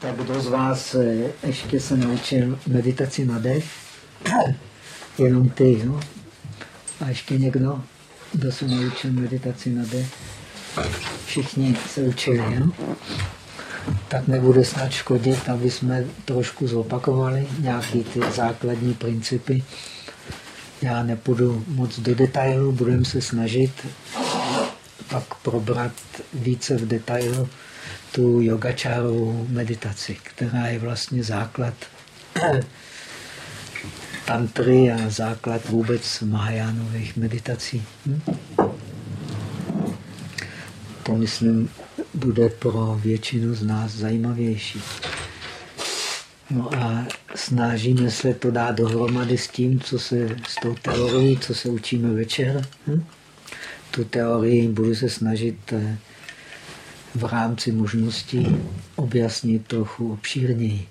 Tak kdo z vás eh, ještě se naučil meditaci na dech? Jenom ty, jo? A ještě někdo, kdo se naučil meditaci na dech? Všichni se učili, jo? Tak nebude snad škodit, aby jsme trošku zopakovali nějaké ty základní principy. Já nepůjdu moc do detailu, budeme se snažit pak probrat více v detailu tu yogačárovou meditaci, která je vlastně základ tantry a základ vůbec Mahajánových meditací. Hm? To, myslím, bude pro většinu z nás zajímavější. No a snažíme se to dát dohromady s tím, co se s tou teorií, co se učíme večer. Hm? Tu teorii budu se snažit eh, v rámci možností objasnit trochu obšírněji.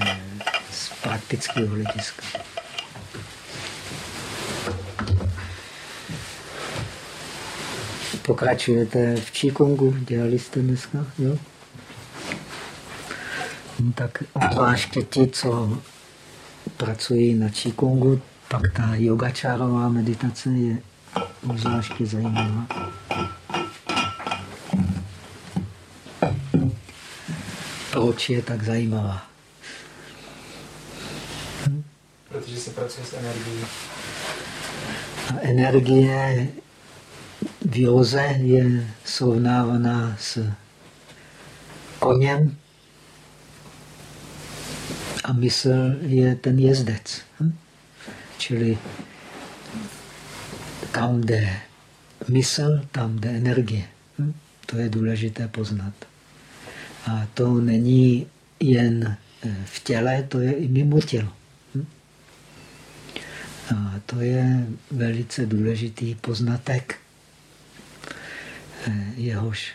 Eh, z praktického hlediska. Pokračujete v Qigongu, dělali jste dneska, jo? No, tak obzvláště ti, co pracují na Qigongu, pak ta yogačárová meditace je obzvláště zajímavá. Proč je tak zajímavá? Hm? Protože se pracuje s energií. A energie v józe je srovnávaná s koněm a mysl je ten jezdec. Hm? Čili tam jde mysl, tam jde energie. Hm? To je důležité poznat. A to není jen eh, v těle, to je i mimo tělo. Hm? A to je velice důležitý poznatek, eh, jehož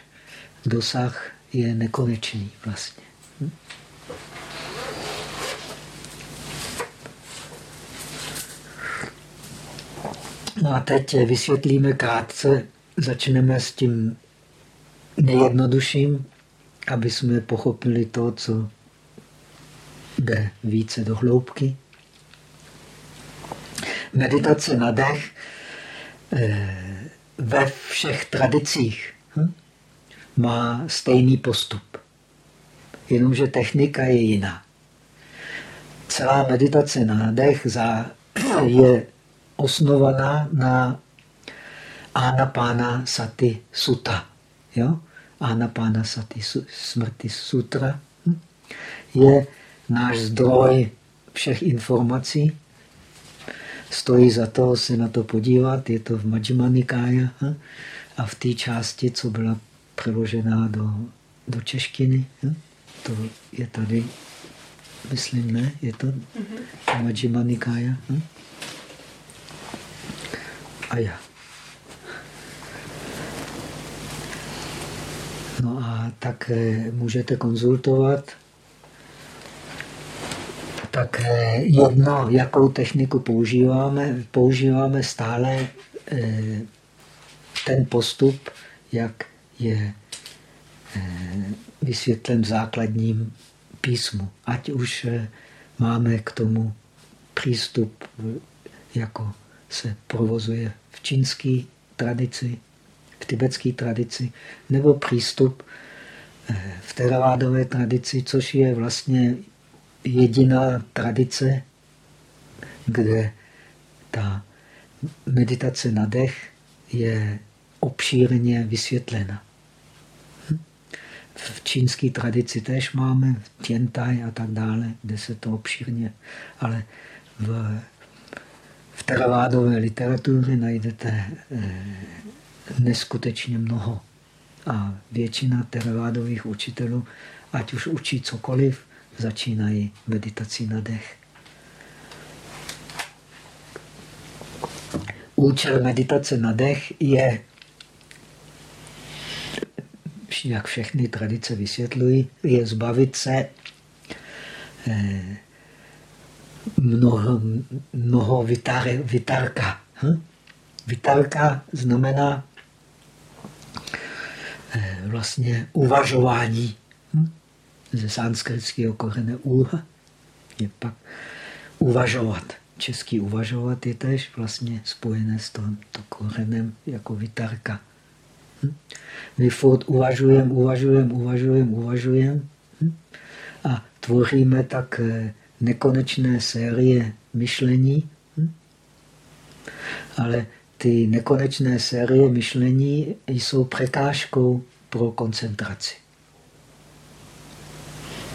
dosah je nekonečný vlastně. Hm? No a teď vysvětlíme krátce, začneme s tím nejjednodušším, aby jsme pochopili to, co jde více do hloubky. Meditace na dech eh, ve všech tradicích hm, má stejný postup, jenomže technika je jiná. Celá meditace na dech je osnovaná na Anapána Sati Sutta. Jo? Anapána Sati Smrti Sutra hm? je náš zdroj všech informací. Stojí za to se na to podívat, je to v Nikája hm? a v té části, co byla přeložená do, do češtiny. Hm? To je tady, myslím, ne? Je to mm -hmm. Majjima Nikája. Hm? A já. No a tak eh, můžete konzultovat tak eh, jedno, jakou techniku používáme, používáme stále eh, ten postup, jak je vysvětlen v základním písmu. Ať už máme k tomu přístup, jako se provozuje v čínské tradici, v tibetské tradici, nebo přístup eh, v teravádové tradici, což je vlastně jediná tradice, kde ta meditace na dech je obšírně vysvětlena. V čínské tradici tež máme, Tientai a tak dále, kde se to obšírně, ale v, v teravádové literatuře najdete eh, neskutečně mnoho. A většina teravádových učitelů, ať už učí cokoliv, začínají meditací na dech. Účel meditace na dech je, jak všechny tradice vysvětlují, je zbavit se eh, mnoho, mnoho vytar, vytarka. Hm? Vytarka znamená vlastně uvažování. Hm? ze sanskritského korene úha je pak uvažovat. Český uvažovat je tež vlastně spojené s tímto korenem jako vitarka. Hm? My furt uvažujeme, uvažujeme, uvažujeme, uvažujeme hm? a tvoříme tak eh, nekonečné série myšlení, hm? ale ty nekonečné série myšlení jsou překážkou pro koncentraci.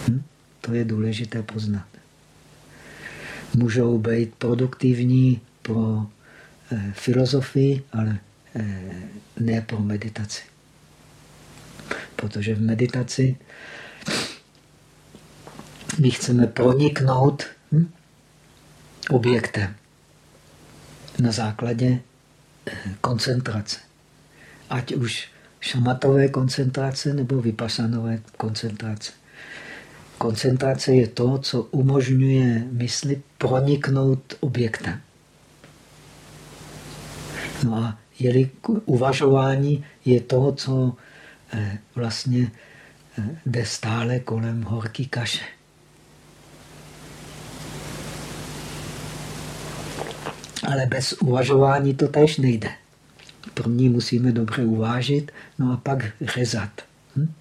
Hm? To je důležité poznat. Můžou být produktivní pro eh, filozofii, ale eh, ne pro meditaci. Protože v meditaci my chceme proniknout hm, objektem na základě koncentrace. Ať už šamatové koncentrace nebo vypasanové koncentrace. Koncentrace je to, co umožňuje mysli proniknout objektem. No a jeli uvažování je to, co eh, vlastně eh, jde stále kolem horký kaše. Ale bez uvažování to tež nejde. První musíme dobře uvážit, no a pak řezat. Hm?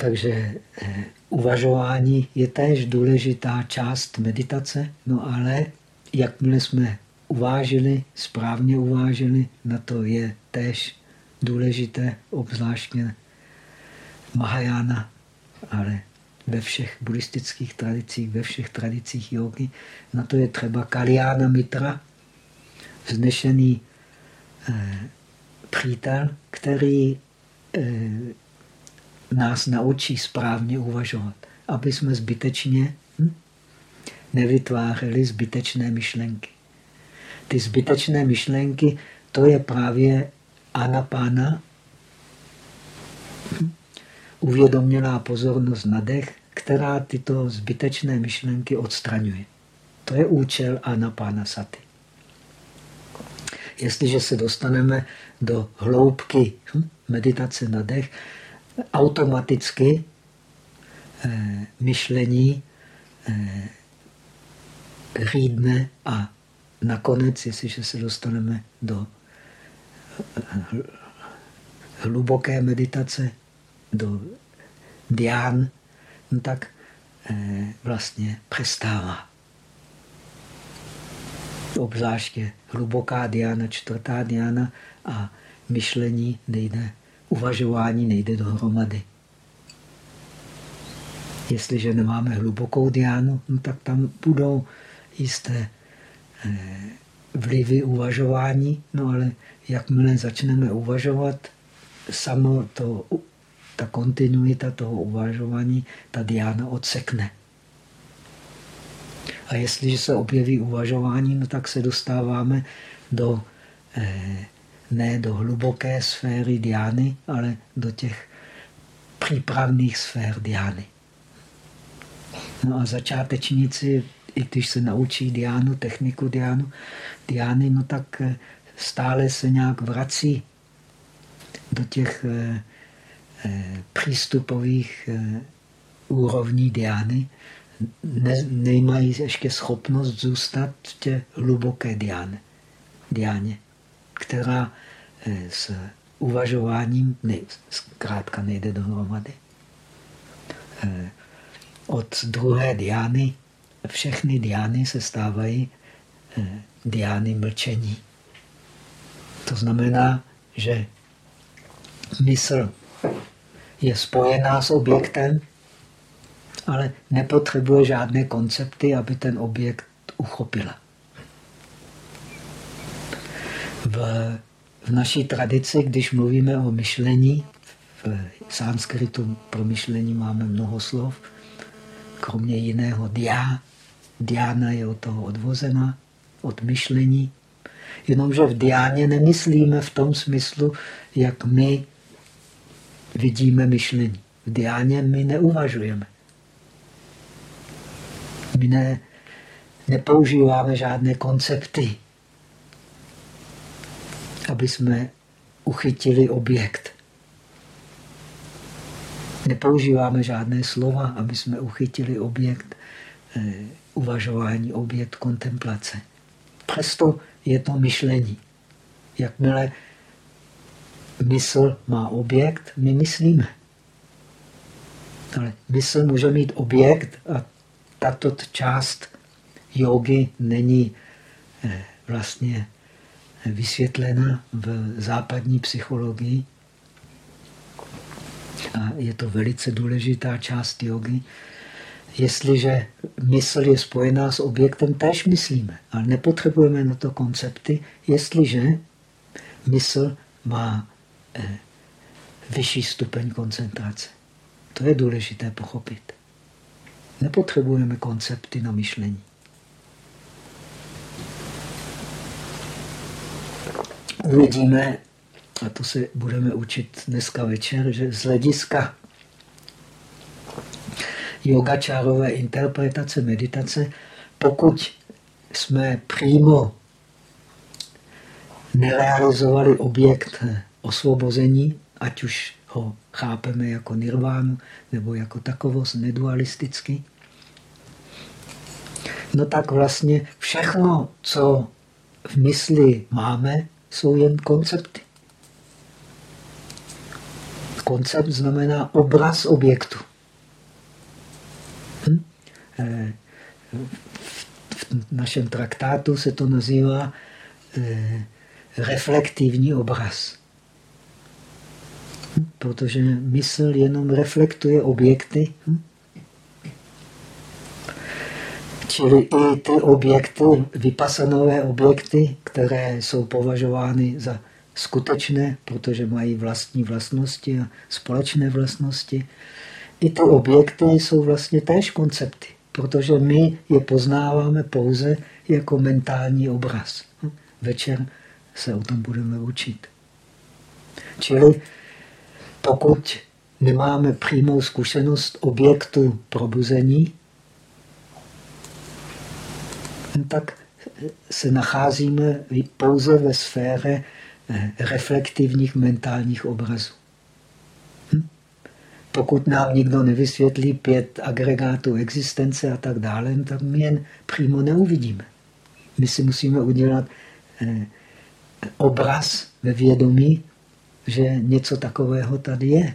Takže eh, uvažování je též důležitá část meditace, no ale jakmile jsme uvážili, správně uvážili, na to je též důležité, obzvláštně Mahajana, ale ve všech buddhistických tradicích, ve všech tradicích jogy. Na to je třeba Kalyana Mitra, vznešený eh, přítel, který eh, nás naučí správně uvažovat, aby jsme zbytečně hm, nevytvářeli zbytečné myšlenky. Ty zbytečné myšlenky, to je právě anapána, hm, uvědoměná pozornost na dech, která tyto zbytečné myšlenky odstraňuje. To je účel anapána saty. Jestliže se dostaneme do hloubky hm, meditace na dech, automaticky eh, myšlení eh, řídne a nakonec, jestliže se dostaneme do eh, hluboké meditace, do dián, tak eh, vlastně přestává. Obzvláště hluboká diána, čtvrtá diána a myšlení nejde uvažování nejde dohromady. Jestliže nemáme hlubokou diánu, no tak tam budou jisté eh, vlivy uvažování, no ale jakmile začneme uvažovat, samo to, ta kontinuita toho uvažování, ta diána odsekne. A jestliže se objeví uvažování, no tak se dostáváme do eh, ne do hluboké sféry diány, ale do těch přípravných sfér diány. No a začátečníci, i když se naučí diánu, techniku diánu, diány, no tak eh, stále se nějak vrací do těch eh, přístupových úrovní diány, ne, nemají ještě schopnost zůstat v těch hluboké diáně. diáně která eh, s uvažováním ne, zkrátka nejde dohromady. Eh, od druhé diány, všechny diány se stávají eh, diány mlčení. To znamená, že mysl je spojená s objektem, ale nepotřebuje žádné koncepty, aby ten objekt uchopila. V, v naší tradici, když mluvíme o myšlení, v sanskritu pro myšlení máme mnoho slov, kromě jiného dia. Diana je od toho odvozena, od myšlení. Jenomže v diáně nemyslíme v tom smyslu, jak my vidíme myšlení. V diáně my neuvažujeme. My ne, nepoužíváme žádné koncepty aby jsme uchytili objekt. Nepoužíváme žádné slova, aby jsme uchytili objekt eh, uvažování, objekt kontemplace. Přesto je to myšlení. Jakmile mysl má objekt, my myslíme. Ale mysl může mít objekt a tato část jogy není eh, vlastně vysvětlena v západní psychologii. A je to velice důležitá část jogy. Jestliže mysl je spojená s objektem, tež myslíme, ale nepotřebujeme na to koncepty, jestliže mysl má eh, vyšší stupeň koncentrace. To je důležité pochopit. Nepotřebujeme koncepty na myšlení. Uvidíme, a to se budeme učit dneska večer, že z hlediska yogačárové interpretace meditace, pokud jsme přímo nerealizovali objekt osvobození, ať už ho chápeme jako nirvánu nebo jako takovost nedualisticky, no tak vlastně všechno, co v mysli máme, jsou jen koncepty. Koncept znamená obraz objektu. Hm? Eh, v našem traktátu se to nazývá eh, reflektivní obraz. Hm? Protože mysl jenom reflektuje objekty. Hm? Čili i ty objekty, vypasanové objekty, které jsou považovány za skutečné, protože mají vlastní vlastnosti a společné vlastnosti, i ty objekty jsou vlastně též koncepty, protože my je poznáváme pouze jako mentální obraz. Večer se o tom budeme učit. Čili pokud nemáme přímou zkušenost objektu probuzení, tak se nacházíme pouze ve sféře eh, reflektivních mentálních obrazů. Hm? Pokud nám nikdo nevysvětlí pět agregátů existence a tak dále, tak my jen přímo neuvidíme. My si musíme udělat eh, obraz ve vědomí, že něco takového tady je.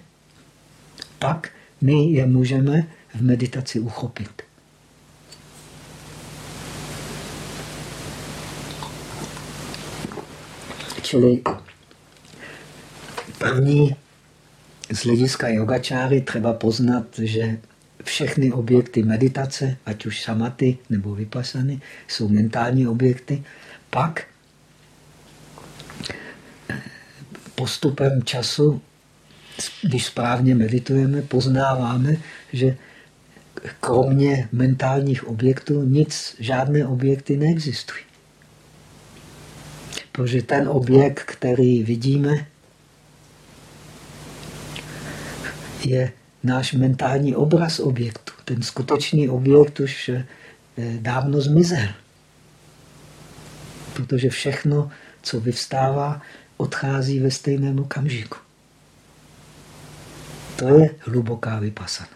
Pak my je můžeme v meditaci uchopit. Čili první z hlediska yogačáry třeba poznat, že všechny objekty meditace, ať už samaty nebo vypasany, jsou mentální objekty. Pak postupem času, když správně meditujeme, poznáváme, že kromě mentálních objektů nic, žádné objekty neexistují. Protože ten objekt, který vidíme, je náš mentální obraz objektu. Ten skutečný objekt už eh, dávno zmizel. Protože všechno, co vyvstává, odchází ve stejném okamžiku. To je hluboká vypasana.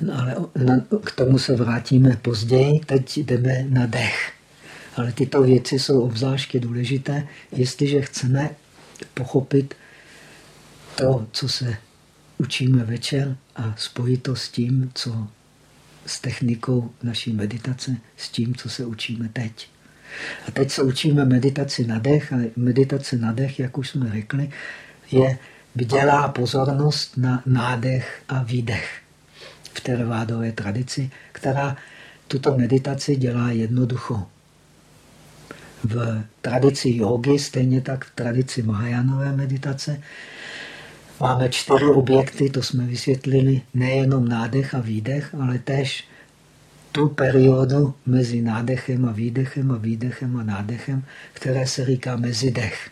No ale k tomu se vrátíme později, teď jdeme na dech. Ale tyto věci jsou obzvláště důležité, jestliže chceme pochopit to, co se učíme večer a spojit to s tím, co s technikou naší meditace, s tím, co se učíme teď. A teď se učíme meditaci na dech a meditace na dech, jak už jsme řekli, je vydělá pozornost na nádech a výdech v tervádové tradici, která tuto meditaci dělá jednoducho. V tradici jogy, stejně tak v tradici Mahajánové meditace, máme čtyři objekty, to jsme vysvětlili, nejenom nádech a výdech, ale též tu periodu mezi nádechem a výdechem a výdechem a nádechem, které se říká mezidech.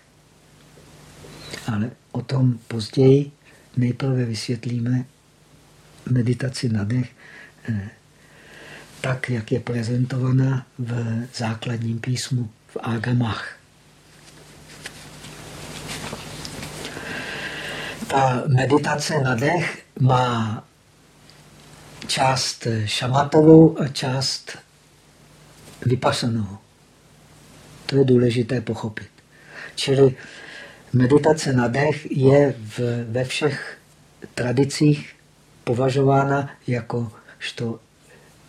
Ale o tom později nejprve vysvětlíme meditaci na dech. Eh, tak, jak je prezentovaná v základním písmu, v Agamách. Ta meditace na dech má část šamatovou a část vypasanou. To je důležité pochopit. Čili meditace na dech je v, ve všech tradicích považována jako što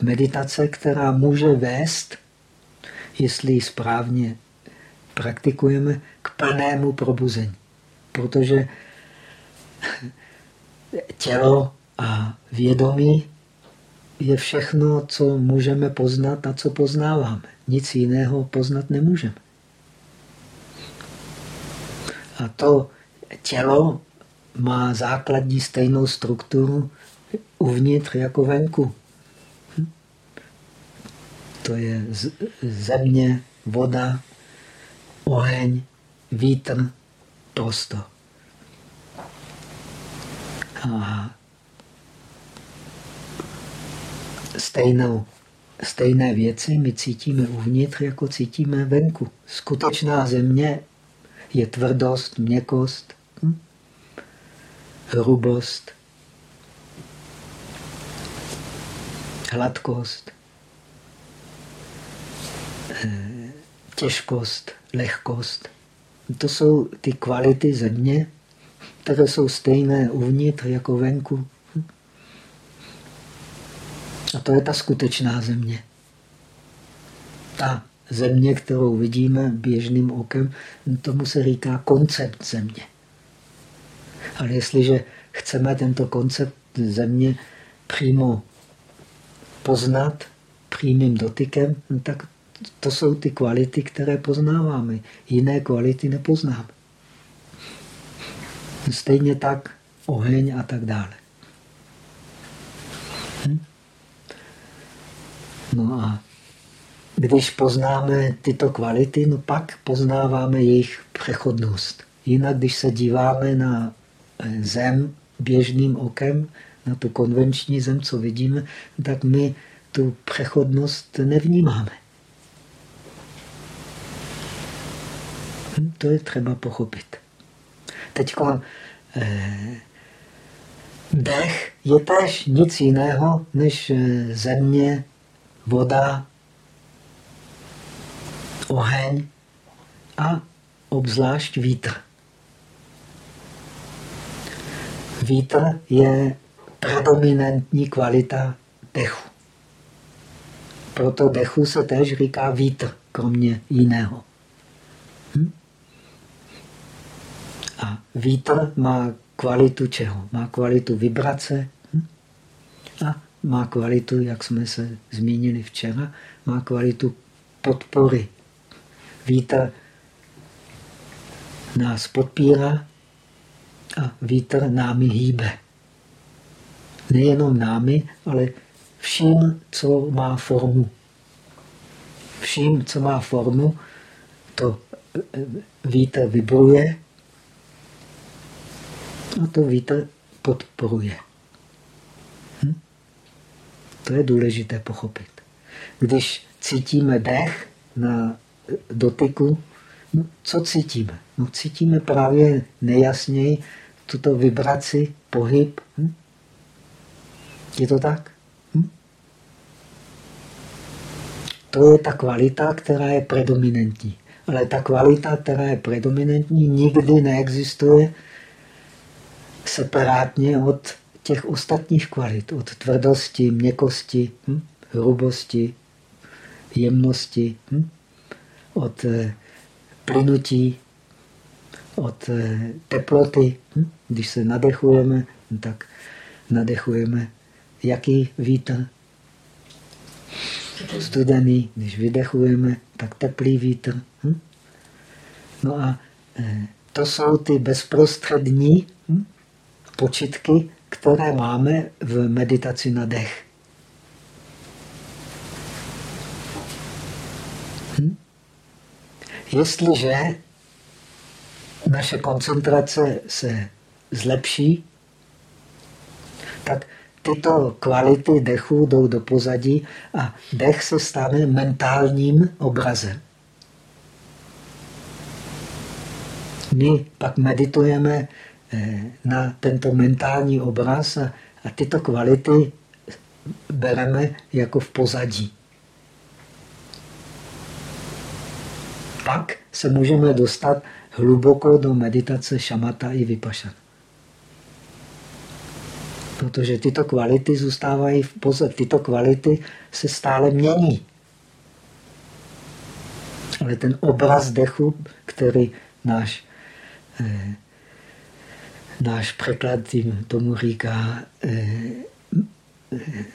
meditace, která může vést, jestli ji správně praktikujeme, k plnému probuzení. Protože tělo a vědomí je všechno, co můžeme poznat a co poznáváme. Nic jiného poznat nemůžeme. A to tělo má základní stejnou strukturu uvnitř jako venku. Hm? To je země, voda, oheň, vítr, prostor. A stejnou, stejné věci my cítíme uvnitř, jako cítíme venku. Skutečná země je tvrdost, měkost, hm? hrubost, hladkost, eh, těžkost, lehkost. To jsou ty kvality země, které jsou stejné uvnitř jako venku. A to je ta skutečná země. Ta země, kterou vidíme běžným okem, tomu se říká koncept země. Ale jestliže chceme tento koncept země přímo poznat přímým dotykem, tak to jsou ty kvality, které poznáváme. Jiné kvality nepoznáme. Stejně tak oheň a tak dále. Hm? No a když poznáme tyto kvality, no pak poznáváme jejich přechodnost. Jinak, když se díváme na eh, zem běžným okem, na tu konvenční zem, co vidíme, tak my tu přechodnost nevnímáme. Hm, to je třeba pochopit. Teď eh, dech je tež nic jiného než eh, země, voda, oheň a obzvlášť vítr. Vítr je predominantní kvalita dechu. Proto dechu se též říká vítr, kromě jiného. Hm? A vítr má kvalitu čeho? Má kvalitu vibrace hm? a má kvalitu, jak jsme se zmínili včera, má kvalitu podpory. Vítr nás podpírá a vítr námi hýbe. Nejenom námi, ale vším, co má formu. Vším, co má formu, to eh, vítr vibruje a to vítr podporuje. Hm? To je důležité pochopit. Když cítíme dech na dotyku, no, co cítíme? No, cítíme právě nejasněji tuto vibraci, pohyb. Hm? Je to tak? Hm? To je ta kvalita, která je predominantní. Ale ta kvalita, která je predominantní, nikdy neexistuje separátně od těch ostatních kvalit, od tvrdosti, měkosti, hm? hrubosti, jemnosti, hm? od eh, plynutí, od eh, teploty. Hm? Když se nadechujeme, tak nadechujeme jaký vítr? Studený. Když vydechujeme, tak teplý vítr. Hm? No a eh, to jsou ty bezprostřední hm? Počitky, které máme v meditaci na dech. Hm? Jestliže naše koncentrace se zlepší, tak tyto kvality dechu jdou do pozadí a dech se stane mentálním obrazem. My pak meditujeme na tento mentální obraz a, a tyto kvality bereme jako v pozadí. Pak se můžeme dostat hluboko do meditace šamata i vypašana. Protože tyto kvality zůstávají v pozadí. Tyto kvality se stále mění. Ale ten obraz dechu, který náš, eh, náš překlad tomu říká eh, eh,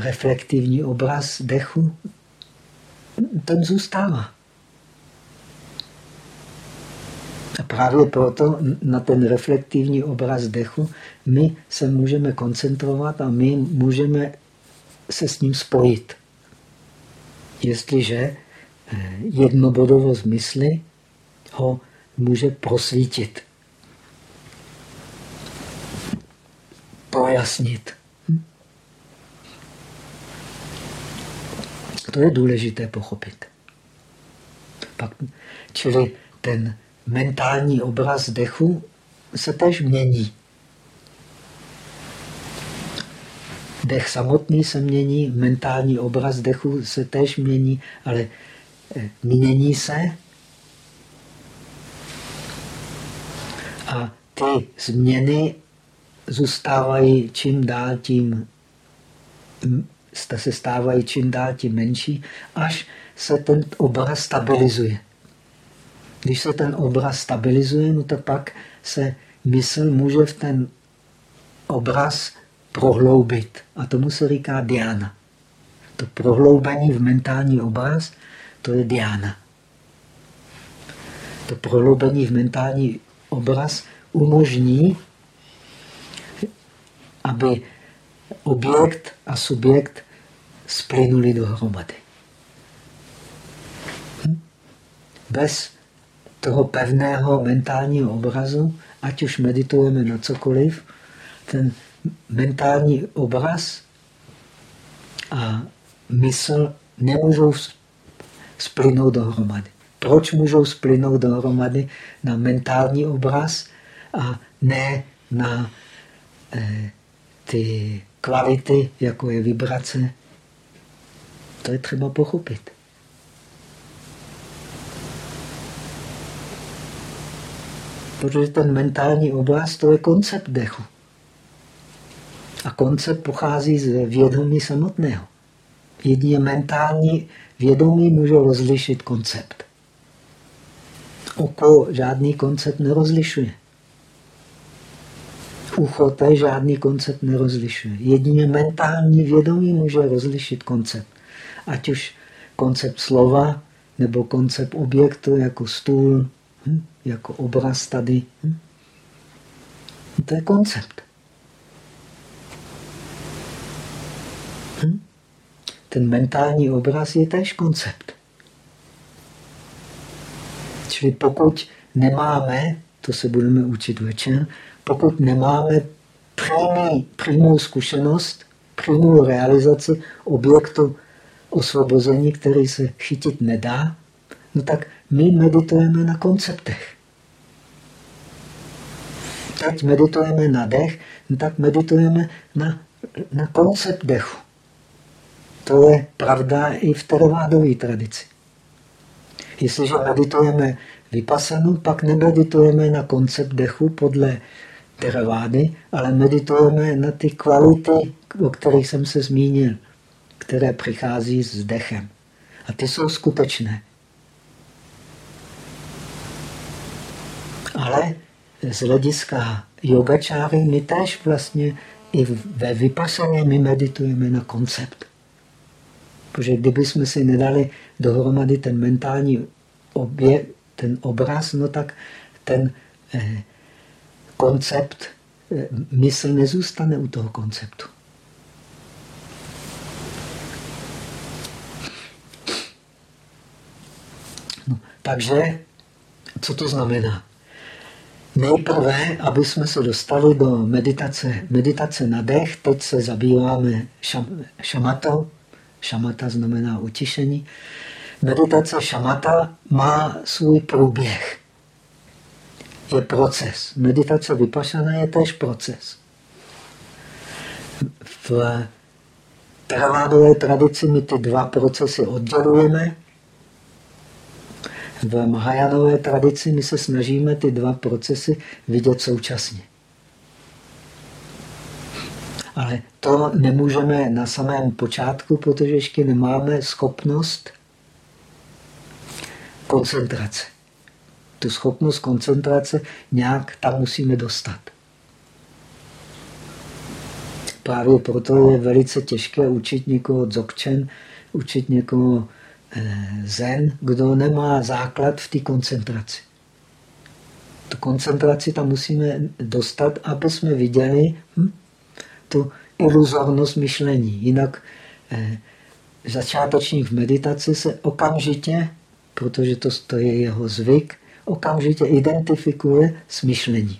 reflektivní obraz dechu, ten zůstává. A právě proto na ten reflektivní obraz dechu my se můžeme koncentrovat a my můžeme se s ním spojit. Jestliže jednobodovost mysli ho může prosvítit, projasnit. Hm? To je důležité pochopit. Pak, čili ten mentální obraz dechu se tež mění. Dech samotný se mění, mentální obraz dechu se tež mění, ale eh, mění se a ty změny zůstávají čím dál tím, se stávají čím dál tím menší, až se ten obraz stabilizuje. Když se ten obraz stabilizuje, no tak pak se mysl může v ten obraz prohloubit. A tomu se říká diana. To prohloubení v mentální obraz, to je diana. To prohloubení v mentální obraz umožní, aby objekt a subjekt splynuli dohromady. Hm? Bez toho pevného mentálního obrazu, ať už meditujeme na cokoliv, ten mentální obraz a mysl nemůžou splynout dohromady. Proč můžou splynout dohromady na mentální obraz a ne na eh, ty kvality, jako je vibrace? To je třeba pochopit. Protože ten mentální obraz to je koncept dechu. A koncept pochází z vědomí samotného. Jedině mentální vědomí může rozlišit koncept. Oko žádný koncept nerozlišuje. Ucho též žádný koncept nerozlišuje. Jedině mentální vědomí může rozlišit koncept. Ať už koncept slova, nebo koncept objektu jako stůl, hm? jako obraz tady. Hm? To je koncept. Hm? Ten mentální obraz je též koncept. Čili pokud nemáme, to se budeme učit večer, pokud nemáme přímý, přímou zkušenost, přímou realizaci objektu osvobození, který se chytit nedá, no tak my meditujeme na konceptech. Teď meditujeme na dech, no tak meditujeme na, na koncept dechu. To je pravda i v teravádové tradici. Jestliže meditujeme vypasanu, pak nemeditujeme na koncept dechu podle teravády, ale meditujeme na ty kvality, o kterých jsem se zmínil, které přichází s dechem. A ty jsou skutečné. Ale z hlediska yogačáry my též vlastně i ve vypasaně my meditujeme na koncept. Protože kdyby jsme si nedali dohromady ten mentální obě, ten obraz, no tak ten eh, koncept, eh, mysl nezůstane u toho konceptu. No, takže, co to znamená? Nejprve, aby jsme se dostali do meditace, meditace na dech, teď se zabýváme šam, šamatou. Šamata znamená utišení. Meditace šamata má svůj průběh. Je proces. Meditace vypašana je tež proces. V Theravádové tradici my ty dva procesy oddělujeme. V Mahajánové tradici my se snažíme ty dva procesy vidět současně. Ale to nemůžeme na samém počátku, protože ještě nemáme schopnost koncentrace. Tu schopnost koncentrace nějak tam musíme dostat. Právě proto je velice těžké učit někoho dzogčen, učit někoho eh, zen, kdo nemá základ v té koncentraci. Tu koncentraci tam musíme dostat, aby jsme viděli hm, tu iluzornost myšlení. Jinak eh, začátečník v meditaci se okamžitě, protože to, to je jeho zvyk, okamžitě identifikuje s myšlením.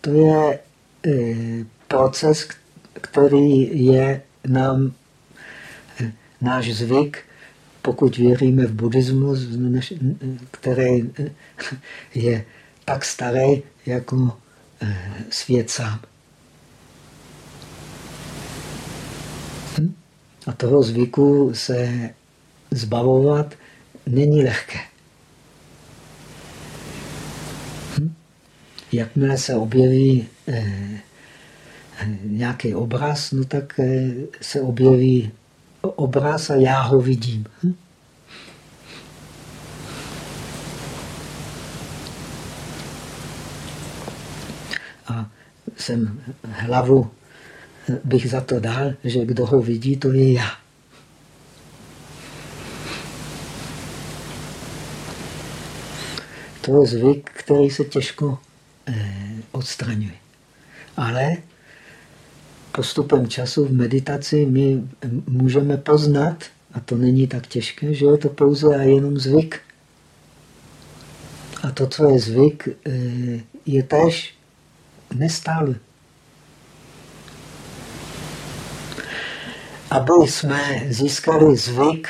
to je e, proces, který je nám e, náš zvyk, pokud věříme v buddhismus, který e, je tak starý jako svět sám. Hm? A toho zvyku se zbavovat není lehké. jakmile se objeví eh, nějaký obraz, no tak eh, se objeví obraz a já ho vidím. Hm? A jsem hlavu bych za to dal, že kdo ho vidí, to je já. To je zvyk, který se těžko Eh, odstraňuje. Ale postupem času v meditaci my můžeme poznat, a to není tak těžké, že je to pouze a jenom zvyk. A to, co je zvyk, eh, je tež nestále. Aby jsme získali zvyk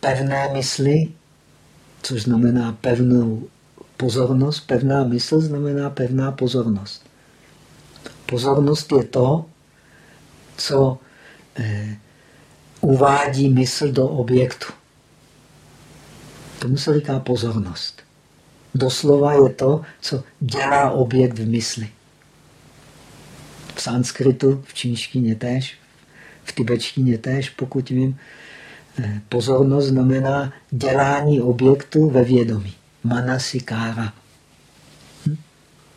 pevné mysli, což znamená pevnou pozornost. Pevná mysl znamená pevná pozornost. Pozornost je to, co eh, uvádí mysl do objektu. Tomu se říká pozornost. Doslova je to, co dělá objekt v mysli. V sanskritu, v čínštině též, v tibetštině též, pokud vím, Eh, pozornost znamená dělání objektu ve vědomí. Manasi kára. Hm?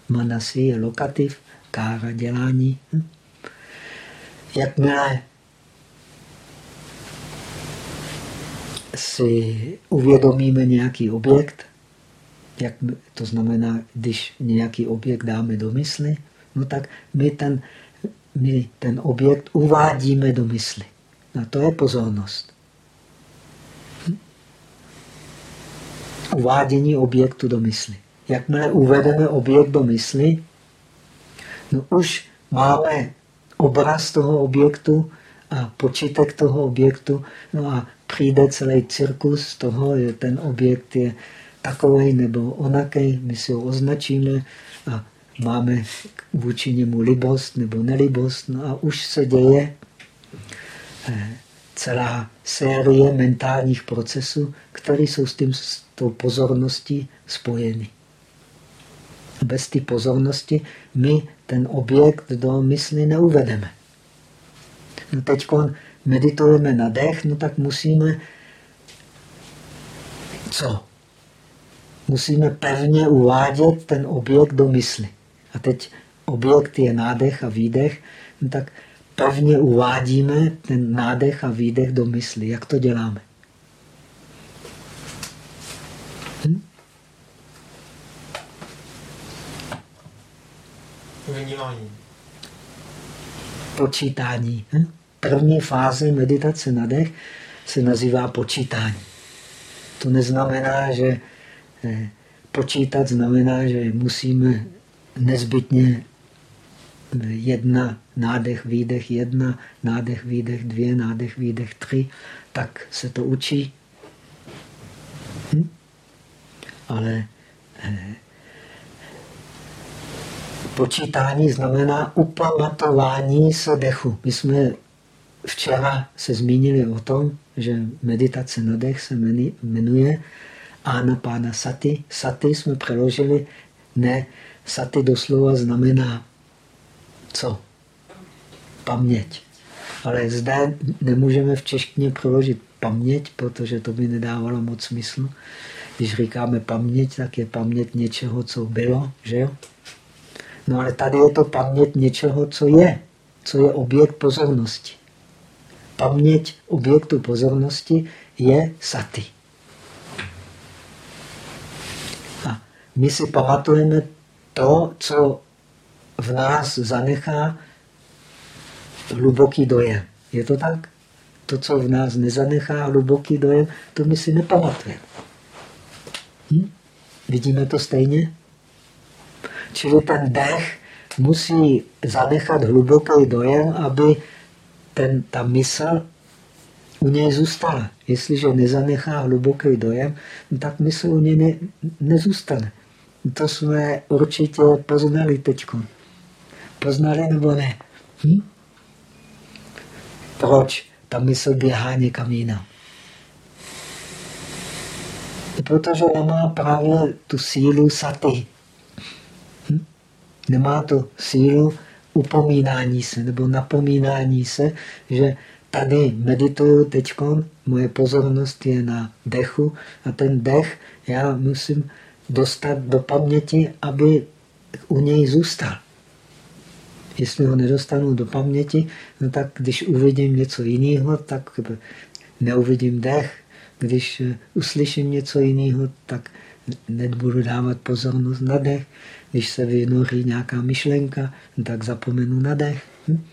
Manasi je lokativ, kára dělání. Hm? Jakmile si uvědomíme nějaký objekt, jak, to znamená, když nějaký objekt dáme do mysli, no tak my ten, my ten objekt uvádíme do mysli. A to je pozornost. uvádění objektu do mysli. Jakmile uvedeme objekt do mysli, no už máme obraz toho objektu a počítek toho objektu, no a přijde celý cirkus toho, že ten objekt je takový nebo onaký, my si ho označíme a máme vůči němu libost nebo nelibost, no a už se děje eh, celá série mentálních procesů, které jsou s tím s tou pozorností spojeny. Bez té pozornosti my ten objekt do mysli neuvedeme. No teď meditujeme na dech, no tak musíme co? Musíme pevně uvádět ten objekt do mysli. A teď objekt je nádech a výdech, no tak pevně uvádíme ten nádech a výdech do mysli. Jak to děláme? Hm? Vnímání. Počítání. Hm? první fáze meditace na dech se nazývá počítání. To neznamená, že eh, počítat znamená, že musíme nezbytně jedna nádech, výdech, jedna, nádech, výdech, dvě, nádech, výdech, tři, tak se to učí. Hm? Ale eh, počítání znamená upamatování se dechu. My jsme včera se zmínili o tom, že meditace na dech se jmenuje Pána Sati. Sati jsme přeložili, ne, Sati doslova znamená co? Paměť. Ale zde nemůžeme v češtině přeložit paměť, protože to by nedávalo moc smysl. Když říkáme paměť, tak je paměť něčeho, co bylo, že jo? No ale tady je to paměť něčeho, co je, co je objekt pozornosti. Paměť objektu pozornosti je sati. A my si pamatujeme to, co v nás zanechá hluboký dojem. Je to tak? To, co v nás nezanechá hluboký dojem, to my si nepamatujeme. Hm? Vidíme to stejně? Čili ten dech musí zanechat hluboký dojem, aby ten, ta mysl u něj zůstala. Jestliže nezanechá hluboký dojem, tak mysl u něj ne, nezůstane. To jsme určitě poznali teď. Poznali nebo ne? Hm? Proč ta mysl běhá někam jinam? Protože nemá právě tu sílu saty. Hm? Nemá to sílu upomínání se nebo napomínání se, že tady medituju teď, moje pozornost je na dechu a ten dech já musím dostat do paměti, aby u něj zůstal. Jestli ho nedostanu do paměti, no tak když uvidím něco jiného, tak neuvidím dech. Když eh, uslyším něco jiného, tak nebudu dávat pozornost na dech. Když se vynoří nějaká myšlenka, no tak zapomenu na dech. Hm?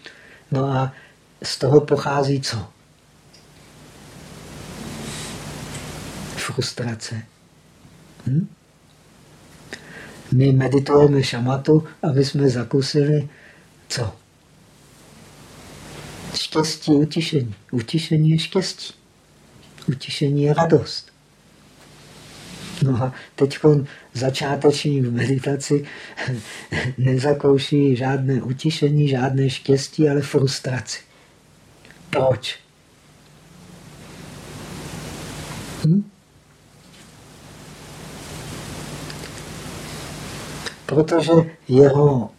No a z toho pochází co? Frustrace. Hm? My meditujeme šamatu, aby jsme zakusili co? Štěstí, utišení. Utišení je štěstí. Utišení je radost. No a teď začáteční v meditaci nezakouší žádné utišení, žádné štěstí, ale frustraci. Proč? Hm? Protože jeho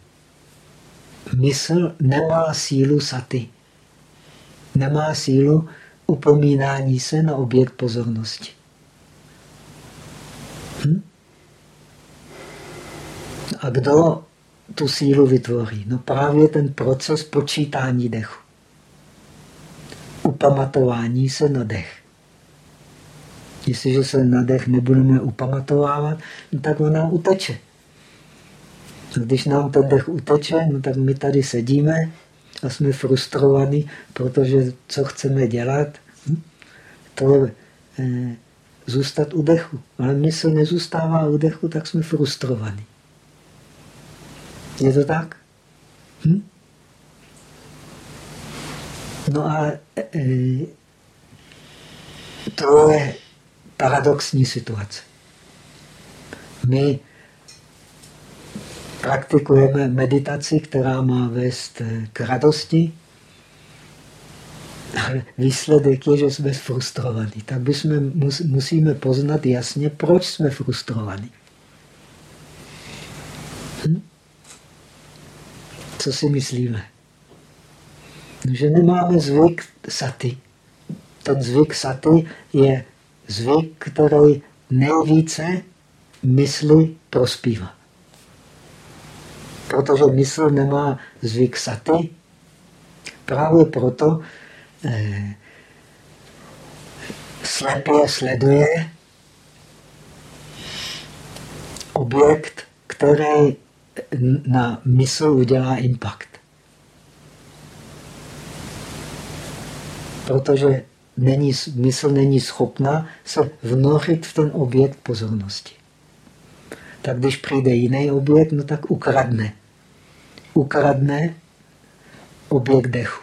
mysl nemá sílu saty. Nemá sílu upomínání se na objekt pozornosti. Hm? A kdo tu sílu vytvoří? No právě ten proces počítání dechu. Upamatování se na dech. Jestliže se na dech nebudeme upamatovávat, no tak ona uteče. Když nám ten dech uteče, no tak my tady sedíme a jsme frustrovaní, protože co chceme dělat, hm? to eh, zůstat u dechu. Ale mysl nezůstává u dechu, tak jsme frustrovaní. Je to tak? Hm? No a e, to je paradoxní situace. My praktikujeme meditaci, která má vést k radosti, ale výsledek je, že jsme frustrovaní. Tak bychom, musíme poznat jasně, proč jsme frustrovaní. Hm? Co si myslíme? No, že nemáme zvyk saty. Ten zvyk saty je zvyk, který nejvíce mysli prospívá. Protože mysl nemá zvyk saty, právě proto eh, slepě sleduje objekt, který na mysl udělá impact. protože není, mysl není schopna se vnořit v ten objekt pozornosti. Tak když přijde jiný objekt, no tak ukradne. Ukradne objekt dechu.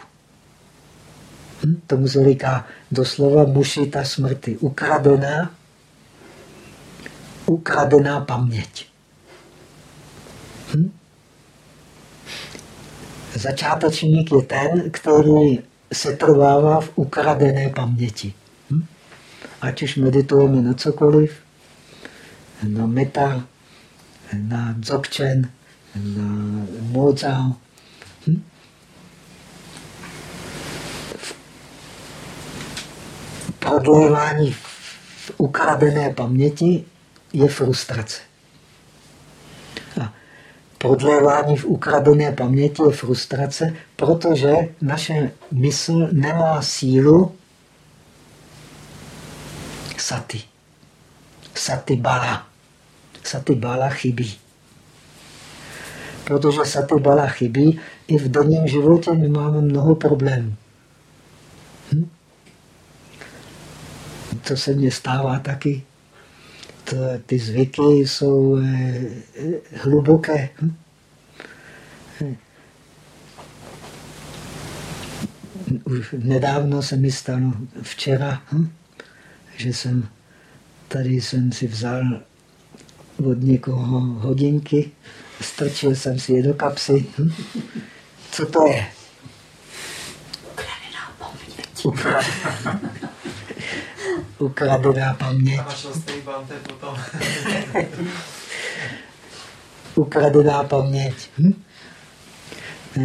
Hm? Tomu se říká doslova mušita smrti. Ukradená, ukradená paměť. Hm? Začátečník je ten, který se trvává v ukradené paměti. Hm? Ať už meditujeme na cokoliv, na meta, na dzogchen, na mozao. Hm? Prodlévání v ukradené paměti je frustrace. A prodlévání v ukradené paměti je frustrace, protože naše mysl nemá sílu saty. Saty bala. Saty bala chybí. Protože saty bala chybí, i v denním životě my máme mnoho problémů. Hm? To se mně stává taky to, ty zvyky jsou eh, hluboké. Hm? Už nedávno se mi stalo včera, hm? že jsem tady jsem si vzal od někoho hodinky, strčil jsem si je do kapsy. Hm? Co to je? Ukradená ukradená paměť. ukradená paměť. Hm?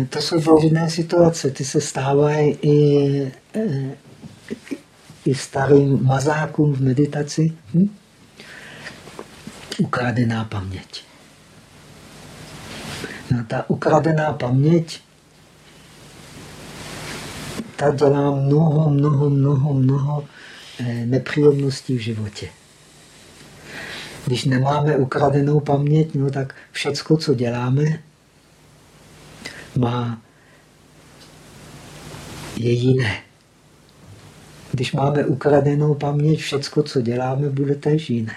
To jsou běžné situace, ty se stávají i, i starým mazákům v meditaci. Hm? Ukradená paměť. No, ta ukradená paměť, ta dělá mnoho, mnoho, mnoho, mnoho Eh, nepříjemností v životě. Když nemáme ukradenou paměť, no tak všecko, co děláme, má je jiné. Když máme ukradenou paměť, všecko, co děláme, bude tež jiné.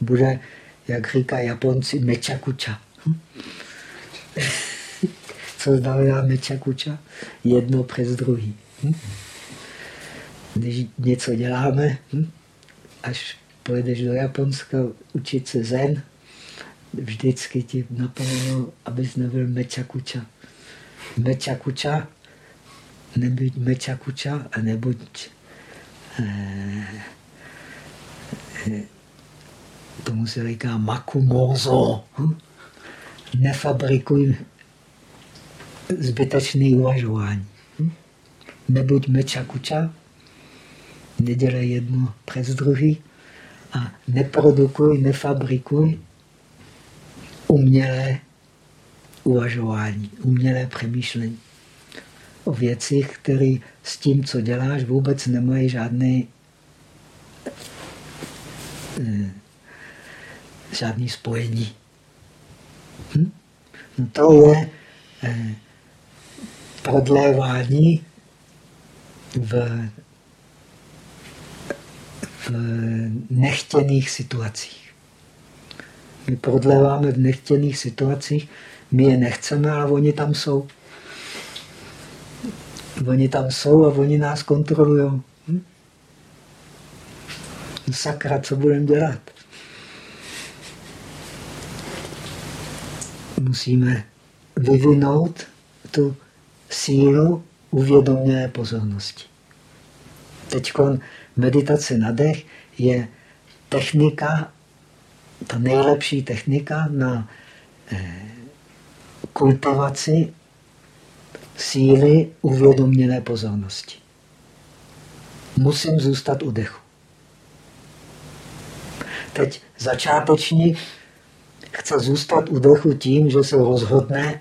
Bude, jak říká Japonci, mečakuča. Hm? Co znamená mečakuča? Jedno přes druhý. Hm? když něco děláme, hm? až pojedeš do Japonska učit se zen, vždycky ti napomenou, abys nebyl mečakuča. Mečakuča, nebuď mečakuča a nebuď eh, eh, tomu se říká makumozo. Hm? Nefabrikuj zbytečný uvažování. Hm? Nebuď mečakuča, nedělej jedno přes druhý a neprodukuj, nefabrikuj umělé uvažování, umělé přemýšlení o věcích, které s tím, co děláš, vůbec nemají žádné eh, žádný spojení. Hm? No to je eh, prodlévání v v nechtěných situacích. My prodléváme v nechtěných situacích, my je nechceme, ale oni tam jsou. Oni tam jsou a oni nás kontrolují. Hm? Sakra, co budeme dělat? Musíme vyvinout tu sílu uvědoměné pozornosti. Teď meditace na dech je technika, ta nejlepší technika na eh, kultivaci síly uvědoměné pozornosti. Musím zůstat u dechu. Teď začátečník chce zůstat u dechu tím, že se rozhodne,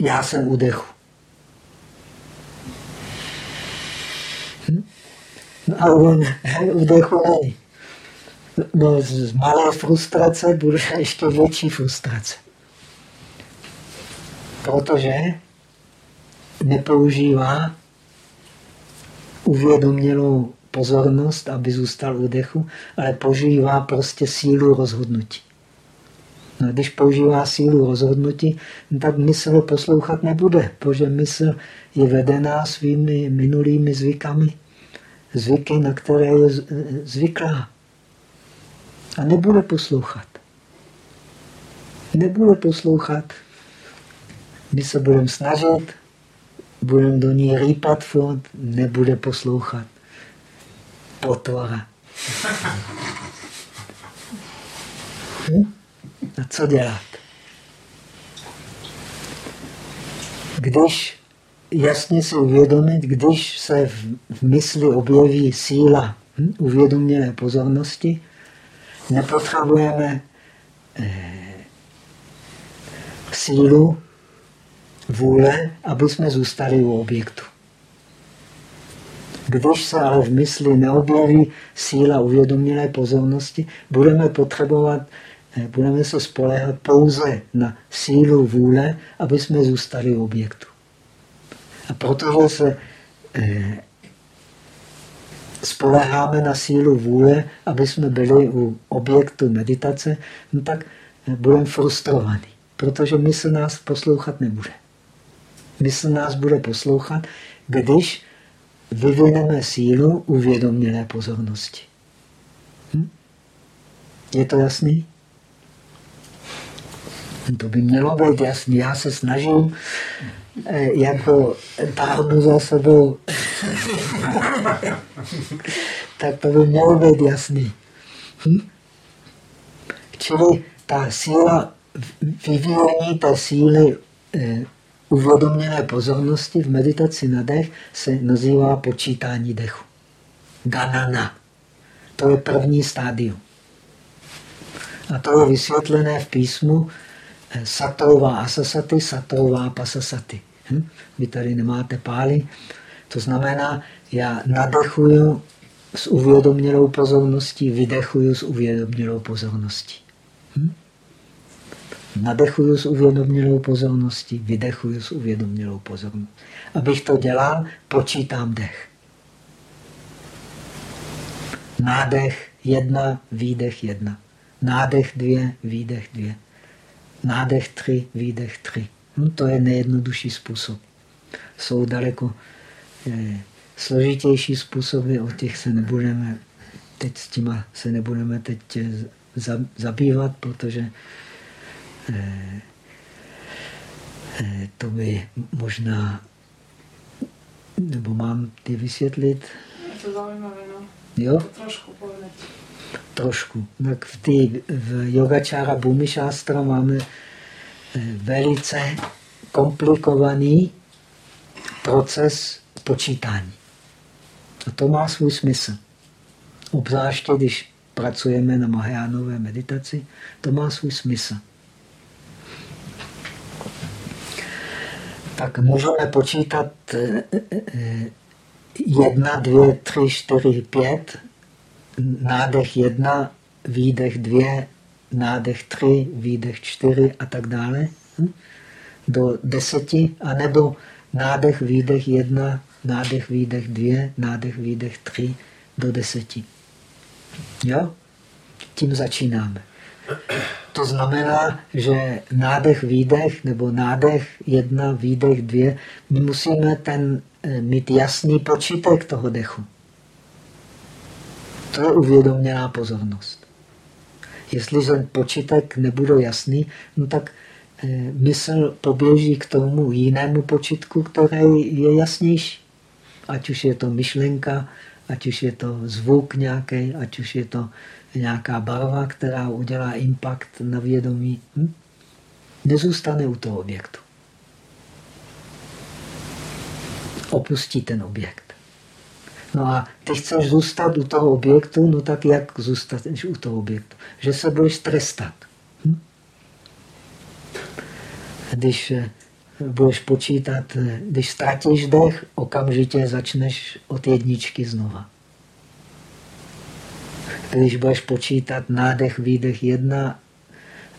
já jsem u dechu. a on vdechuje. No, z malé frustrace bude ještě větší frustrace. Protože nepoužívá uvědomělou pozornost, aby zůstal u dechu, ale používá prostě sílu rozhodnutí. No, když používá sílu rozhodnutí, tak mysl poslouchat nebude, protože mysl je vedená svými minulými zvykami, zvyky, na které je zvyklá. A nebude poslouchat. Nebude poslouchat. My se budeme snažit, budeme do ní rýpat furt, nebude poslouchat. Potvora. Hm? A co dělat? Když jasně si uvědomit, když se v mysli objeví síla hm, pozornosti, nepotřebujeme eh, sílu vůle, aby jsme zůstali u objektu. Když se ale v mysli neobjeví síla uvědomělé pozornosti, budeme potřebovat, budeme se spolehat pouze na sílu vůle, aby jsme zůstali u objektu. A protože se eh, spoleháme na sílu vůle, aby jsme byli u objektu meditace, no tak eh, budeme frustrovaní, protože mysl nás poslouchat nebude. Mysl nás bude poslouchat, když vyvineme sílu uvědomělé pozornosti. Hm? Je to jasný? To by mělo být jasný. Já se snažím Eh, jako táhnu za sebou, tak to by mělo být jasný. Hm? Čili ta síla, vyvíjení té síly eh, uvědoměné pozornosti v meditaci na dech se nazývá počítání dechu. Ganana. To je první stádium. A to je vysvětlené v písmu satová asasaty, satová pasasaty. Hm? Vy tady nemáte pály. To znamená, já nadechuju s uvědomělou pozorností, vydechuju s uvědomělou pozorností. Hm? Nadechuju s uvědomělou pozorností, vydechuju s uvědomělou pozorností. Abych to dělal, počítám dech. Nádech jedna, výdech jedna. Nádech dvě, výdech dvě. Nádech tři, výdech tři. No, to je nejjednodušší způsob. Jsou daleko eh, složitější způsoby, o těch se nebudeme teď s těma se nebudeme teď eh, zabývat, protože eh, eh, to by možná, nebo mám ty vysvětlit? Je to zajímavé, no. Jo? To trošku povedať. Trošku. Tak v, tý, v yogačára Bhumišástra máme velice komplikovaný proces počítání. A to má svůj smysl. Obzvláště, když pracujeme na Mahajánové meditaci, to má svůj smysl. Tak můžeme počítat eh, eh, jedna, dvě, tři, čtyři, pět, nádech jedna, výdech dvě, nádech 3, výdech 4 a tak dále, hm? do deseti, anebo nádech, výdech 1, nádech, výdech 2, nádech, výdech 3 do deseti. Jo? Tím začínáme. To znamená, že nádech, výdech nebo nádech 1, výdech 2, my musíme ten, eh, mít jasný počítek toho dechu. To je uvědoměná pozornost. Jestliže počítek nebude jasný, no tak eh, mysl poběží k tomu jinému počítku, který je jasnější. Ať už je to myšlenka, ať už je to zvuk nějaký, ať už je to nějaká barva, která udělá impact na vědomí. Hm? Nezůstane u toho objektu. Opustí ten objekt. No a ty chceš zůstat u toho objektu, no tak jak zůstat u toho objektu? Že se budeš trestat. Hm? Když eh, budeš počítat, eh, když ztratíš dech, okamžitě začneš od jedničky znova. Když budeš počítat nádech, výdech jedna,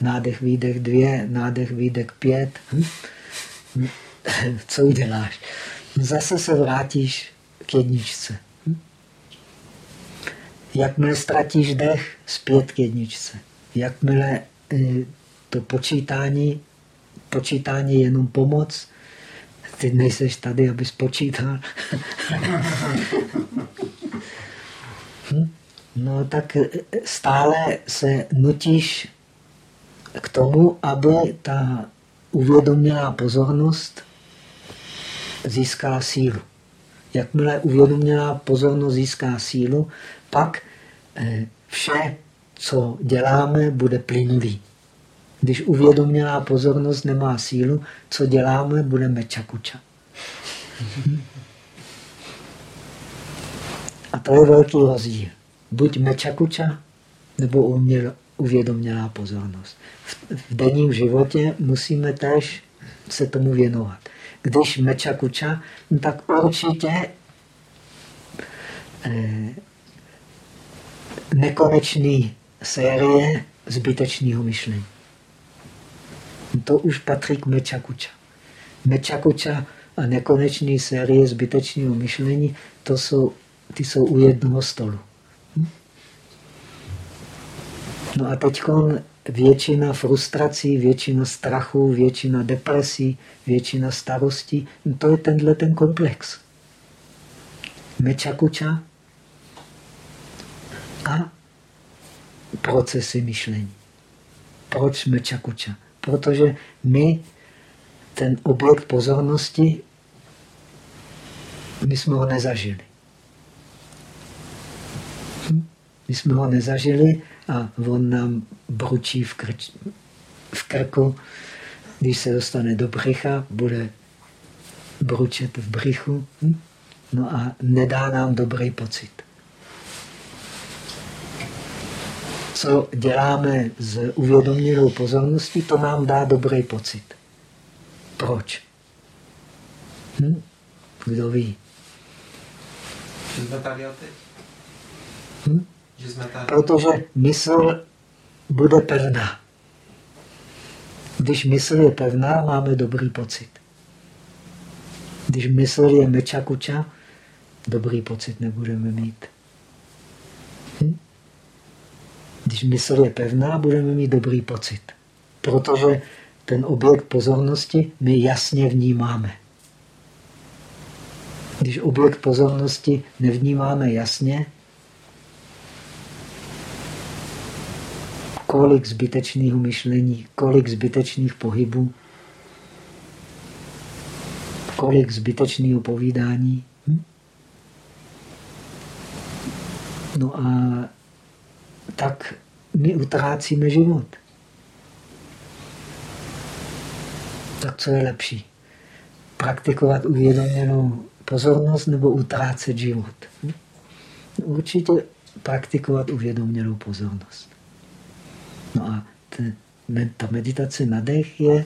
nádech, výdech dvě, nádech, výdech pět, hm? co uděláš? Zase se vrátíš k jedničce. Jakmile ztratíš dech, zpět k jedničce. Jakmile eh, to počítání, počítání je jenom pomoc, ty nejseš tady, abys počítal. hm? No tak eh, stále se nutíš k tomu, aby ta uvědomělá pozornost získá sílu. Jakmile uvědomělá pozornost získá sílu, pak eh, vše, co děláme, bude plynulý. Když uvědomělá pozornost nemá sílu, co děláme, bude mečakuča. A to je velký rozdíl. Buď mečakuča, nebo uvědomělá pozornost. V, v denním životě musíme tež se tomu věnovat. Když mečakuča, no tak určitě eh, nekonečný série zbytečného myšlení. To už patří k mečakuča. Mečakuča a nekonečný série zbytečného myšlení, to jsou, ty jsou u jednoho stolu. Hm? No a teď většina frustrací, většina strachu, většina depresí, většina starostí, to je tenhle ten komplex. Mečakuča a procesy myšlení. Proč mečakuča? Protože my ten objekt pozornosti, my jsme ho nezažili. Hm? My jsme ho nezažili a on nám bručí v, krč, v krku. Když se dostane do břicha, bude bručet v břichu hm? no a nedá nám dobrý pocit. Co děláme s uvědomělou pozorností, to nám dá dobrý pocit. Proč? Hm? Kdo ví? Že jsme tady teď. Hm? Že jsme tady. Protože mysl bude pevná. Když mysl je pevná, máme dobrý pocit. Když mysl je mečakuča, dobrý pocit nebudeme mít. Hm? Když mysl je pevná, budeme mít dobrý pocit. Protože ten objekt pozornosti my jasně vnímáme. Když objekt pozornosti nevnímáme jasně, kolik zbytečného myšlení, kolik zbytečných pohybů, kolik zbytečného povídání. Hm? No a tak my utrácíme život. Tak co je lepší? Praktikovat uvědoměnou pozornost nebo utrácet život? Hm? Určitě praktikovat uvědoměnou pozornost. No a ta meditace na dech je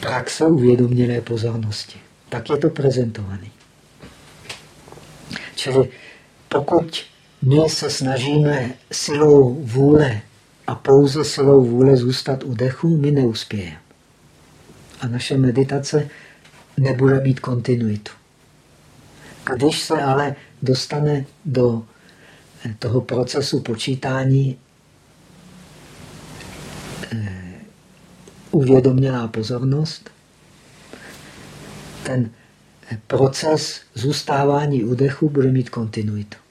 praxe uvědoměné pozornosti. Tak je to prezentovaný. Čili pokud my se snažíme silou vůle a pouze silou vůle zůstat u dechu, my neuspějeme. A naše meditace nebude mít kontinuitu. Když se ale dostane do toho procesu počítání eh, uvědoměná pozornost, ten proces zůstávání u dechu bude mít kontinuitu.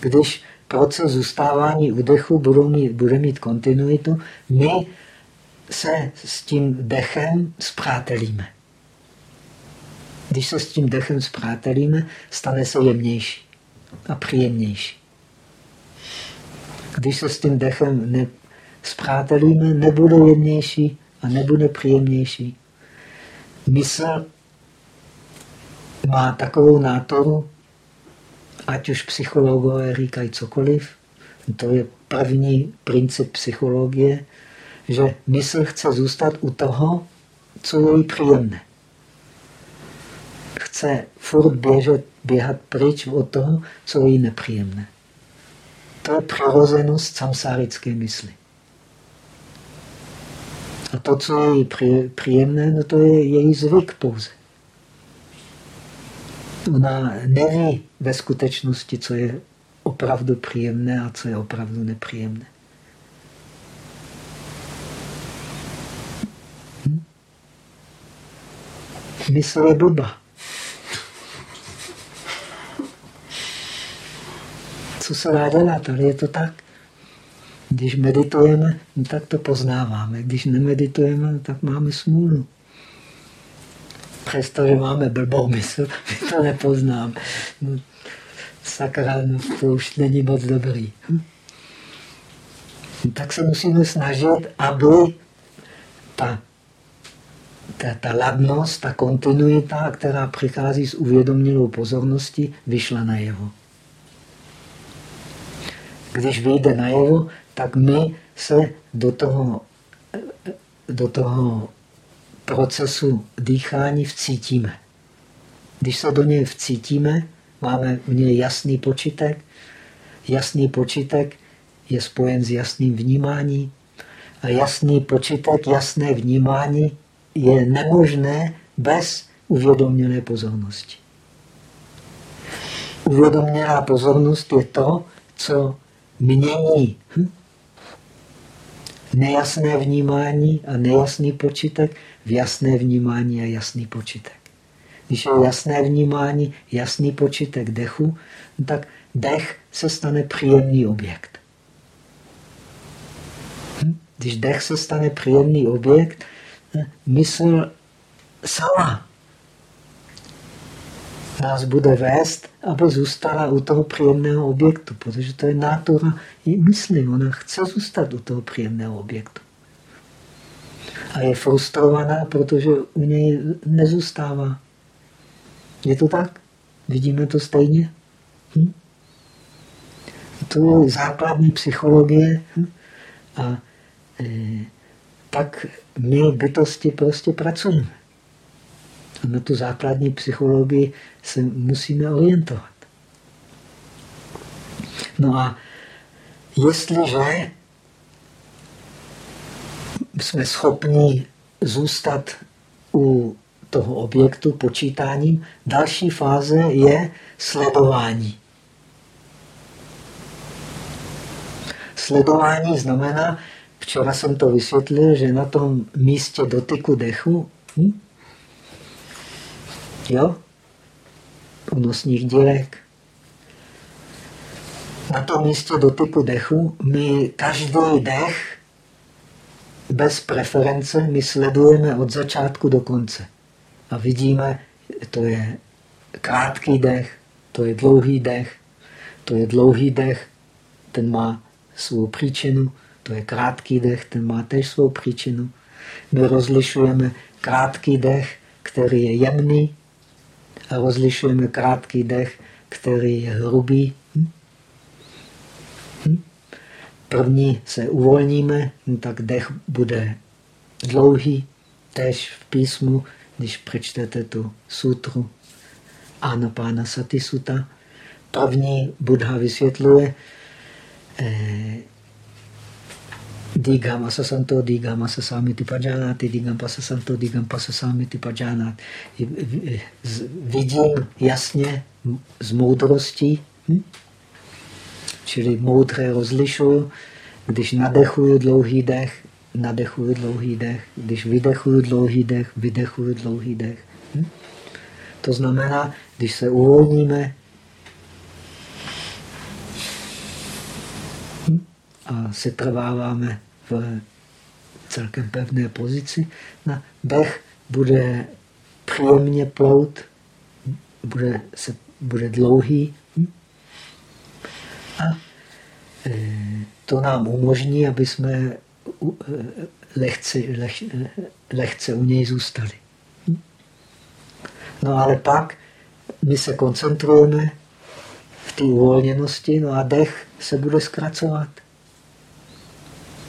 Když proces zůstávání u dechu bude mít, bude mít kontinuitu, my se s tím dechem zprátelíme. Když se s tím dechem zprátelíme, stane se jemnější a příjemnější. Když se s tím dechem ne, zprátelíme, nebude jemnější a nebude příjemnější. Mysl má takovou nátoru, ať už psychologové říkají cokoliv, to je první princip psychologie, že mysl chce zůstat u toho, co je příjemné. Chce furt běžet, běhat pryč od toho, co je nepříjemné. To je přirozenost samsárické mysli. A to, co je jí příjemné, no to je její zvyk pouze. Ona neví ve skutečnosti, co je opravdu příjemné a co je opravdu nepříjemné. Hm? Mysl je blba. Co se dá dělat, ale je to tak. Když meditujeme, no tak to poznáváme. Když nemeditujeme, no tak máme smůlu. Přestože máme blbou mysl, my to nepoznáme. No, sakra, no, to už není moc dobrý. Hm? Tak se musíme snažit, aby ta, ta, ta ladnost, ta kontinuita, která přichází s uvědomělou pozorností, vyšla na jeho. Když vyjde najevo, tak my se do toho, do toho procesu dýchání vcítíme. Když se do něj vcítíme, máme v něj jasný počítek. Jasný počítek je spojen s jasným vnímáním. A jasný počítek, jasné vnímání je nemožné bez uvědoměné pozornosti. Uvědoměná pozornost je to, co mění hm? nejasné vnímání a nejasný počítek jasné vnímání a jasný počítek. Když je jasné vnímání, jasný počítek dechu, tak dech se stane příjemný objekt. Hm? Když dech se stane příjemný objekt, mysl sama nás bude vést, aby zůstala u toho příjemného objektu, protože to je natura i mysli. Ona chce zůstat u toho příjemného objektu. A je frustrovaná, protože u něj nezůstává. Je to tak? Vidíme to stejně? Hm? To je základní psychologie. Hm? A e, tak my bytosti prostě pracujeme. A na tu základní psychologii se musíme orientovat. No a jestliže jsme schopni zůstat u toho objektu počítáním, další fáze je sledování. Sledování znamená, včera jsem to vysvětlil, že na tom místě dotyku dechu hm? jo? u nosních dílek. Na tom místě dotyku dechu my každý dech bez preference my sledujeme od začátku do konce. A vidíme, to je krátký dech, to je dlouhý dech, to je dlouhý dech, ten má svou příčinu, to je krátký dech, ten má tež svou příčinu. My rozlišujeme krátký dech, který je jemný, a rozlišujeme krátký dech, který je hrubý. Hm? Hm? První se uvolníme, tak dech bude dlouhý, tež v písmu, když přečtete tu sutru Anapána Sati Sutta. První Buddha vysvětluje, eh, Digam asasanto, digam asasamiti pajanati, digam pasasanto, digam pasasamiti pajanati. Vidím jasně z moudrostí, hm? Čili moudré rozlišuju, když nadechuju dlouhý dech, nadechuju dlouhý dech, když vydechuju dlouhý dech, vydechuju dlouhý dech. Hm? To znamená, když se uvolníme, hm? a se trváváme v celkem pevné pozici, na dech bude příjemně plout, bude, se, bude dlouhý a e, to nám umožní, aby jsme e, lehce, leh, lehce u něj zůstali. No ale pak my se koncentrujeme v té uvolněnosti, no a dech se bude zkracovat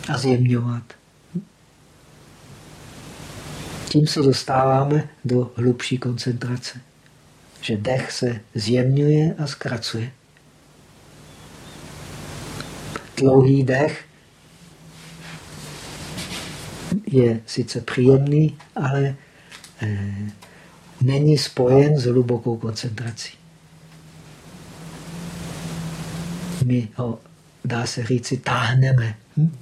a zjemňovat. Tím se dostáváme do hlubší koncentrace. Že dech se zjemňuje a zkracuje. Dlouhý dech je sice příjemný, ale eh, není spojen s hlubokou koncentrací. My ho, dá se říci, táhneme. Hm?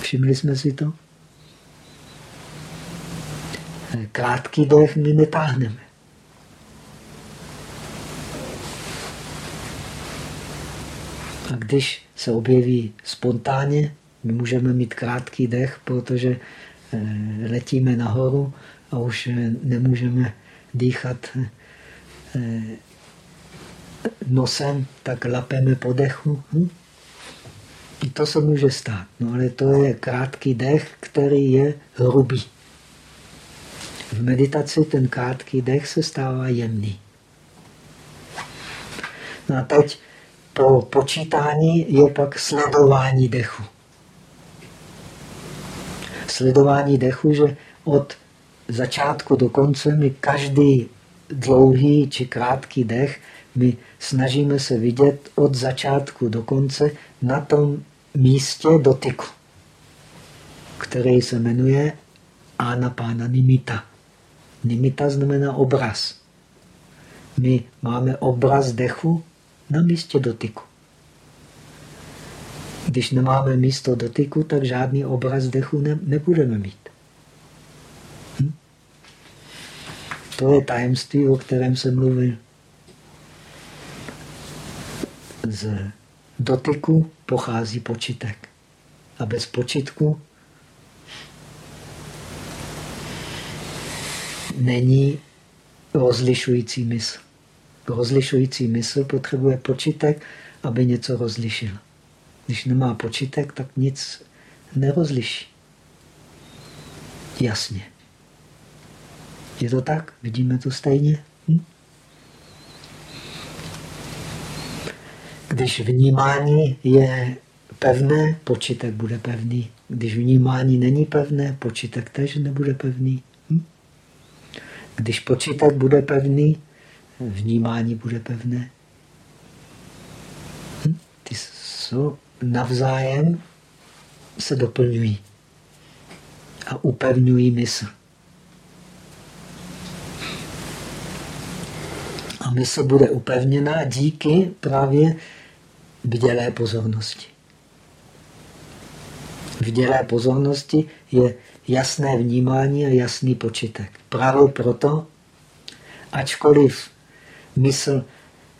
Všimli jsme si to? Krátký dech my netáhneme. A když se objeví spontánně, my můžeme mít krátký dech, protože eh, letíme nahoru a už eh, nemůžeme dýchat eh, nosem, tak lapeme po dechu. Hm? I to se může stát. No ale to je krátký dech, který je hrubý. V meditaci ten krátký dech se stává jemný. No a teď po počítání je pak sledování dechu. Sledování dechu, že od začátku do konce my každý dlouhý či krátký dech, my snažíme se vidět od začátku do konce na tom místě dotyku, který se jmenuje Anapána Nimita. Nimita znamená obraz. My máme obraz dechu na místě dotyku. Když nemáme místo dotyku, tak žádný obraz dechu ne, nebudeme mít. Hm? To je tajemství, o kterém jsem mluvil. Z dotyku pochází počitek. A bez počitku není rozlišující mysl. Rozlišující mysl potřebuje počitek, aby něco rozlišil. Když nemá počitek, tak nic nerozliší. Jasně. Je to tak? Vidíme to stejně? Hm? Když vnímání je pevné, počitek bude pevný. Když vnímání není pevné, počitek tež nebude pevný. Hm? Když počitek bude pevný, vnímání bude pevné. Hm? Ty jsou navzájem se doplňují a upevňují mysl. A mysl bude upevněná díky právě vdělé pozornosti. Vdělé pozornosti je jasné vnímání a jasný počitek. Právě proto, ačkoliv mysl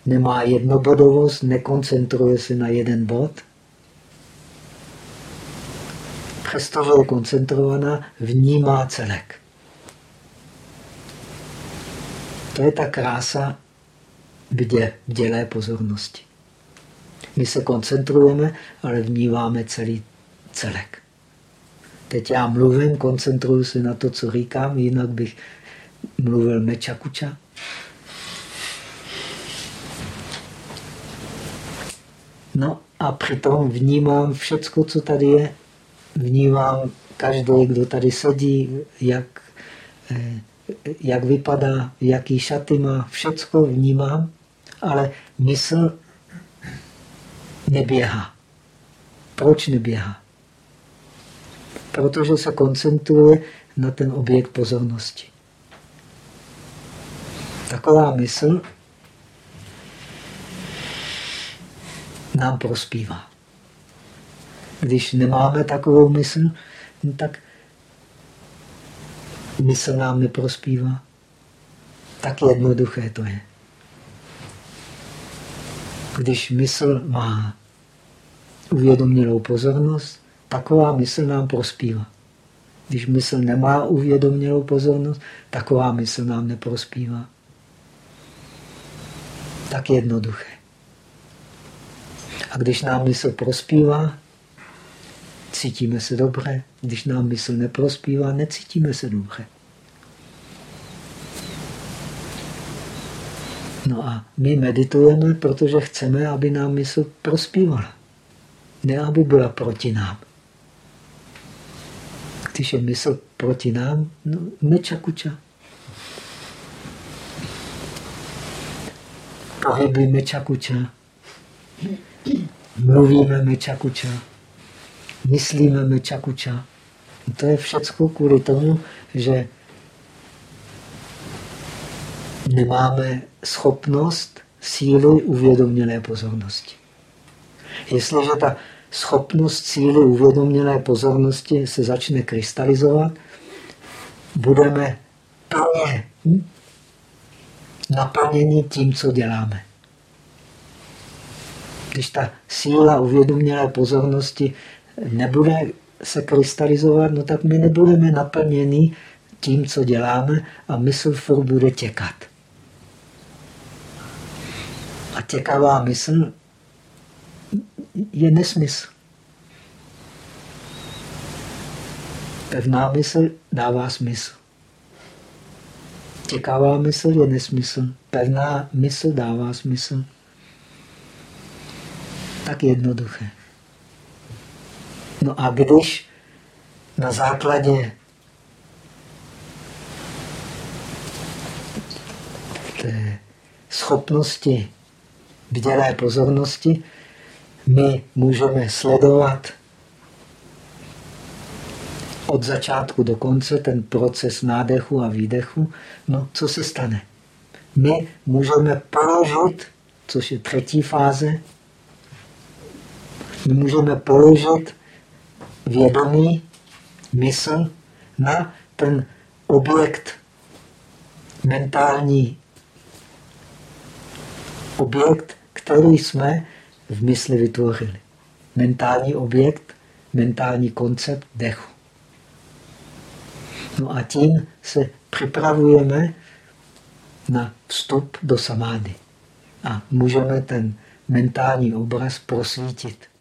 nemá jednobodovost, nekoncentruje se na jeden bod, přestože je koncentrovaná, vnímá celek. To je ta krása vdě, vdělé pozornosti. My se koncentrujeme, ale vnímáme celý celek. Teď já mluvím, koncentruju se na to, co říkám, jinak bych mluvil mečakuča. No a přitom vnímám všecko, co tady je. Vnímám každý, kdo tady sedí, jak, eh, jak vypadá, jaký šaty má, všecko vnímám, ale mysl neběhá. Proč neběhá? Protože se koncentruje na ten objekt pozornosti. Taková mysl nám prospívá. Když nemáme takovou mysl, tak mysl nám neprospívá. Tak jednoduché to je. Když mysl má uvědomělou pozornost, taková mysl nám prospívá. Když mysl nemá uvědomělou pozornost, taková mysl nám neprospívá. Tak jednoduché. A když nám mysl prospívá, cítíme se dobře. Když nám mysl neprospívá, necítíme se dobře. No a my meditujeme, protože chceme, aby nám mysl prospívala. Ne, aby byla proti nám. Když je mysl proti nám, no, mečakuča. Pohyby mečakuča. Mluvíme mečakuča. Myslíme mečakuča. To je všecko kvůli tomu, že nemáme schopnost síly uvědomělé pozornosti. Jestliže ta schopnost síly uvědomělé pozornosti se začne krystalizovat, budeme plně hm, naplněni tím, co děláme. Když ta síla uvědomělé pozornosti nebude se krystalizovat, no tak my nebudeme naplněni tím, co děláme a mysl furt bude těkat. A těkavá mysl je nesmysl. Pevná mysl dává smysl. Těkavá mysl je nesmysl. Pevná mysl dává smysl. Tak jednoduché. No a když na základě té schopnosti vdělé pozornosti my můžeme sledovat od začátku do konce ten proces nádechu a výdechu, no co se stane? My můžeme položit, což je třetí fáze, můžeme položit vědomí, mysl na ten objekt mentální objekt, který jsme v mysli vytvořili. Mentální objekt, mentální koncept dechu. No a tím se připravujeme na vstup do samády. A můžeme ten mentální obraz prosvítit.